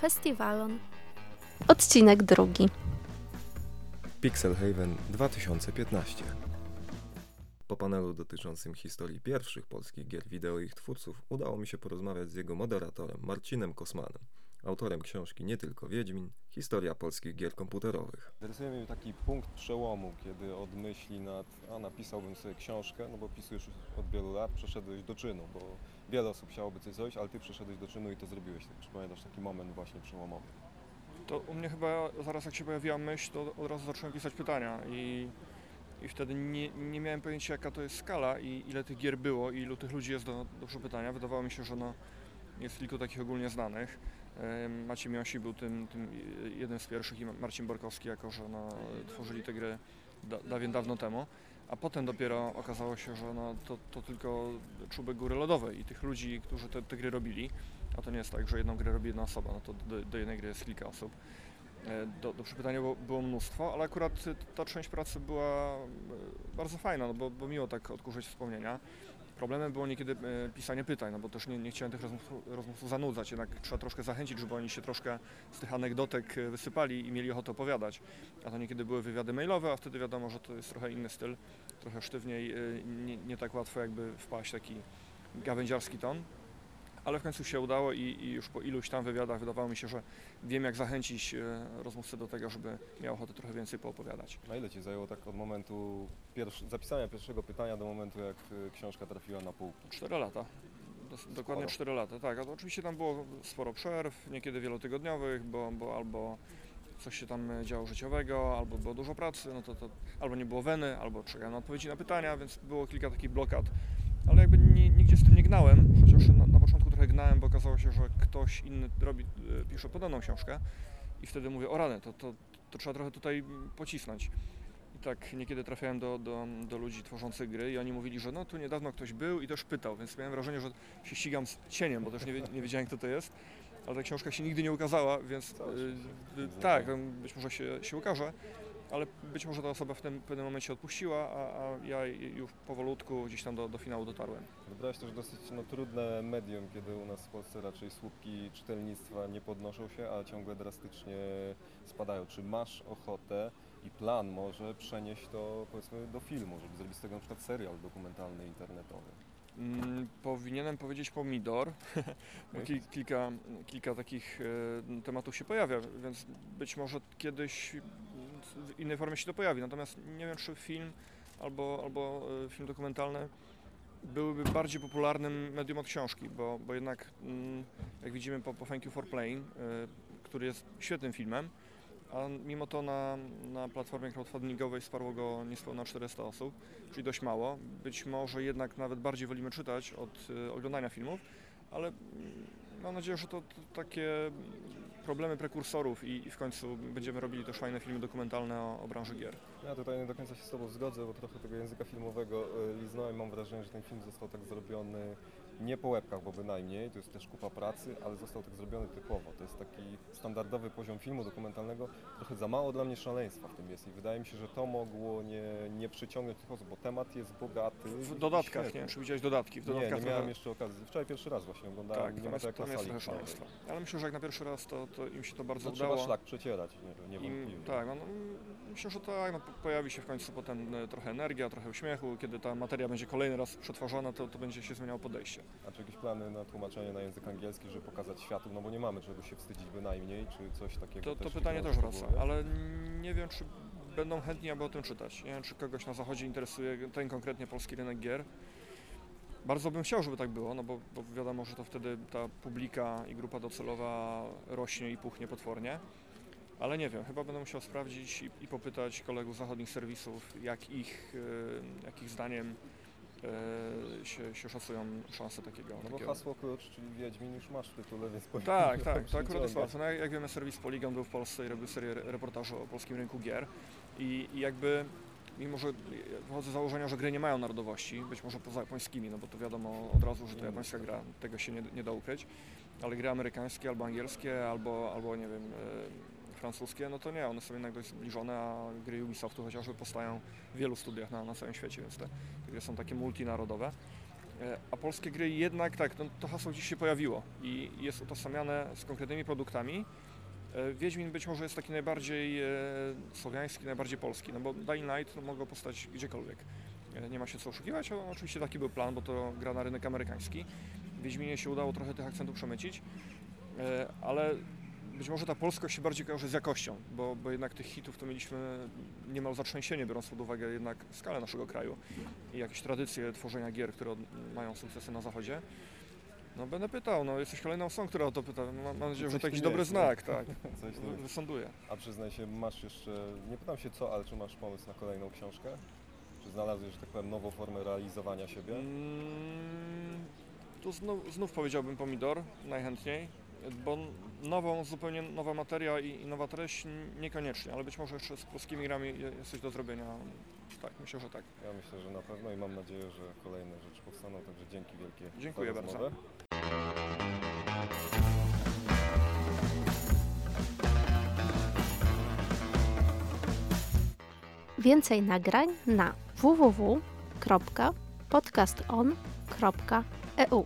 festiwalon. Odcinek drugi. Pixel Haven 2015. Po panelu dotyczącym historii pierwszych polskich gier wideo i ich twórców udało mi się porozmawiać z jego moderatorem Marcinem Kosmanem, autorem książki Nie tylko Wiedźmin, historia polskich gier komputerowych. Rysuje mi taki punkt przełomu, kiedy od myśli nad, a napisałbym sobie książkę, no bo pisujesz od wielu lat, przeszedłeś do czynu, bo wiele osób chciałoby coś zrobić, ale ty przeszedłeś do czynu i to zrobiłeś. Czy pamiętasz taki moment właśnie przełomowy? To u mnie chyba zaraz jak się pojawiła myśl, to od razu zacząłem pisać pytania i, i wtedy nie, nie miałem pojęcia jaka to jest skala i ile tych gier było i ilu tych ludzi jest do, do przepytania. Wydawało mi się, że no, jest kilku takich ogólnie znanych. Maciej Miosi był tym, tym jednym z pierwszych i Marcin Borkowski, jako że no, tworzyli te gry da, dawien dawno temu. A potem dopiero okazało się, że no, to, to tylko czubek góry lodowej i tych ludzi, którzy te, te gry robili, a to nie jest tak, że jedną grę robi jedna osoba, no to do, do jednej gry jest kilka osób. E, Do, do było, było mnóstwo, ale akurat ta część pracy była e, bardzo fajna, no bo, bo miło tak odkurzyć wspomnienia. Problemem było niekiedy e, pisanie pytań, no bo też nie, nie chciałem tych rozmów, zanudzać, jednak trzeba troszkę zachęcić, żeby oni się troszkę z tych anegdotek e, wysypali i mieli ochotę opowiadać. A to niekiedy były wywiady mailowe, a wtedy wiadomo, że to jest trochę inny styl, trochę sztywniej, e, nie, nie tak łatwo jakby wpaść taki gawędziarski ton. Ale w końcu się udało i, i już po iluś tam wywiadach wydawało mi się, że wiem jak zachęcić e, rozmówcę do tego, żeby miał ochotę trochę więcej poopowiadać. Na ile Ci zajęło tak od momentu pierwszy, zapisania pierwszego pytania do momentu, jak y, książka trafiła na półki? 4 lata. Dokładnie 4 lata, tak. A to oczywiście tam było sporo przerw, niekiedy wielotygodniowych, bo, bo albo coś się tam działo życiowego, albo było dużo pracy, no to, to albo nie było weny, albo czekałem na odpowiedzi na pytania, więc było kilka takich blokad. Ale jakby ni, nigdzie z tym nie gnałem, chociaż na, na początku trochę gnałem, bo okazało się, że ktoś inny robi, e, pisze podobną książkę i wtedy mówię, o rany, to, to, to trzeba trochę tutaj pocisnąć. I tak niekiedy trafiałem do, do, do ludzi tworzących gry i oni mówili, że no tu niedawno ktoś był i też pytał, więc miałem wrażenie, że się ścigam z cieniem, bo też nie, nie wiedziałem kto to jest. Ale ta książka się nigdy nie ukazała, więc widzę, tak, tak. być może się, się ukaże, ale być może ta osoba w tym pewnym momencie odpuściła, a, a ja już powolutku gdzieś tam do, do finału dotarłem. Wybrałeś też dosyć no, trudne medium, kiedy u nas w Polsce raczej słupki czytelnictwa nie podnoszą się, a ciągle drastycznie spadają. Czy masz ochotę i plan może przenieść to powiedzmy do filmu, żeby zrobić z tego na przykład serial dokumentalny internetowy? Mm, powinienem powiedzieć pomidor, bo kil, kilka, kilka takich e, tematów się pojawia, więc być może kiedyś w innej formie się to pojawi. Natomiast nie wiem, czy film albo, albo e, film dokumentalny byłyby bardziej popularnym medium od książki, bo, bo jednak mm, jak widzimy po, po Thank You for Playing, e, który jest świetnym filmem, a mimo to na, na platformie crowdfundingowej wsparło go niespełna 400 osób, czyli dość mało. Być może jednak nawet bardziej wolimy czytać od y, oglądania filmów, ale mm, mam nadzieję, że to, to takie problemy prekursorów i, i w końcu będziemy robili też fajne filmy dokumentalne o, o branży gier. Ja tutaj nie do końca się z Tobą zgodzę, bo trochę tego języka filmowego y, liznąłem. Mam wrażenie, że ten film został tak zrobiony nie po łebkach, bo bynajmniej, to jest też kupa pracy, ale został tak zrobiony typowo. To jest taki standardowy poziom filmu dokumentalnego. Trochę za mało dla mnie szaleństwa w tym jest i wydaje mi się, że to mogło nie, nie przyciągnąć tych osób, bo temat jest bogaty. W dodatkach, nie świetny. wiem, czy widziałeś dodatki. W Nie, dodatkach nie miałem trochę- jeszcze okazji. Wczoraj pierwszy raz właśnie oglądałem. Tak, nie ma to jak na sali. Ale myślę, że jak na pierwszy raz to, to im się to bardzo To trzeba udało. szlak przecierać, nie, niewątpliwie. tak, no, no, myślę, że tak, no, po- pojawi się w końcu potem e, trochę energia, trochę uśmiechu. Kiedy ta materia będzie kolejny raz przetwarzana, to, to będzie się zmieniało podejście. A czy jakieś plany na tłumaczenie na język angielski, żeby pokazać światu, no bo nie mamy czego się wstydzić bynajmniej, czy coś takiego To, to też pytanie nie też wraca, ale nie wiem, czy będą chętni, aby o tym czytać. Nie wiem, czy kogoś na zachodzie interesuje ten konkretnie polski rynek gier. Bardzo bym chciał, żeby tak było, no bo, bo wiadomo, że to wtedy ta publika i grupa docelowa rośnie i puchnie potwornie. Ale nie wiem, chyba będę musiał sprawdzić i, i popytać kolegów zachodnich serwisów, jak ich, e, jak ich zdaniem e, się, się szacują szanse takiego. No bo takiego. hasło klucz, czyli Wiedźmin już masz w tytule, więc powinien Tak, to tak, to akurat jest łatwe. No, jak jak wiemy, serwis Polygon był w Polsce i robił serię re- reportaży o polskim rynku gier i, i jakby, mimo że wychodzę z założenia, że gry nie mają narodowości, być może poza japońskimi, no bo to wiadomo od razu, że to Mm. japońska gra, tego się nie, nie da ukryć, ale gry amerykańskie albo angielskie, albo, albo nie wiem, e, francuskie, no to nie, one są jednak dość zbliżone, a gry Ubisoftu chociażby powstają w wielu studiach na, na całym świecie, więc te, te gry są takie multinarodowe. E, A polskie gry jednak, tak, no, to hasło gdzieś się pojawiło i jest utożsamiane z konkretnymi produktami. E, Wiedźmin być może jest taki najbardziej e, słowiański, najbardziej polski, no bo Dying Light no, mogło postać gdziekolwiek. Nie ma się co oszukiwać, a oczywiście taki był plan, bo to gra na rynek amerykański. Wiedźminie się udało trochę tych akcentów przemycić, ale być może ta polskość się bardziej kojarzy z jakością, bo, bo jednak tych hitów to mieliśmy niemal zatrzęsienie, biorąc pod uwagę jednak skalę naszego kraju i jakieś tradycje tworzenia gier, które mają sukcesy na zachodzie. No będę pytał, no jesteś kolejną osobą, która o to pyta. Mam, mam nadzieję, że to jakiś dobry jest, no. znak, tak. Coś tu... Wy- Wysąduję. A przyznaj się, masz jeszcze, nie pytam się co, ale czy masz pomysł na kolejną książkę? Czy znalazłeś, że tak powiem, nową formę realizowania siebie? Mm, tu znów, znów powiedziałbym pomidor, najchętniej, bo nową, zupełnie nowa materia i, i nowa treść niekoniecznie, ale być może jeszcze z polskimi grami je- jest coś do zrobienia. Tak, myślę, że tak. Ja myślę, że na pewno i mam nadzieję, że kolejne rzeczy powstaną, także dzięki wielkie Dziękuję bardzo. Więcej nagrań na www.podcaston.eu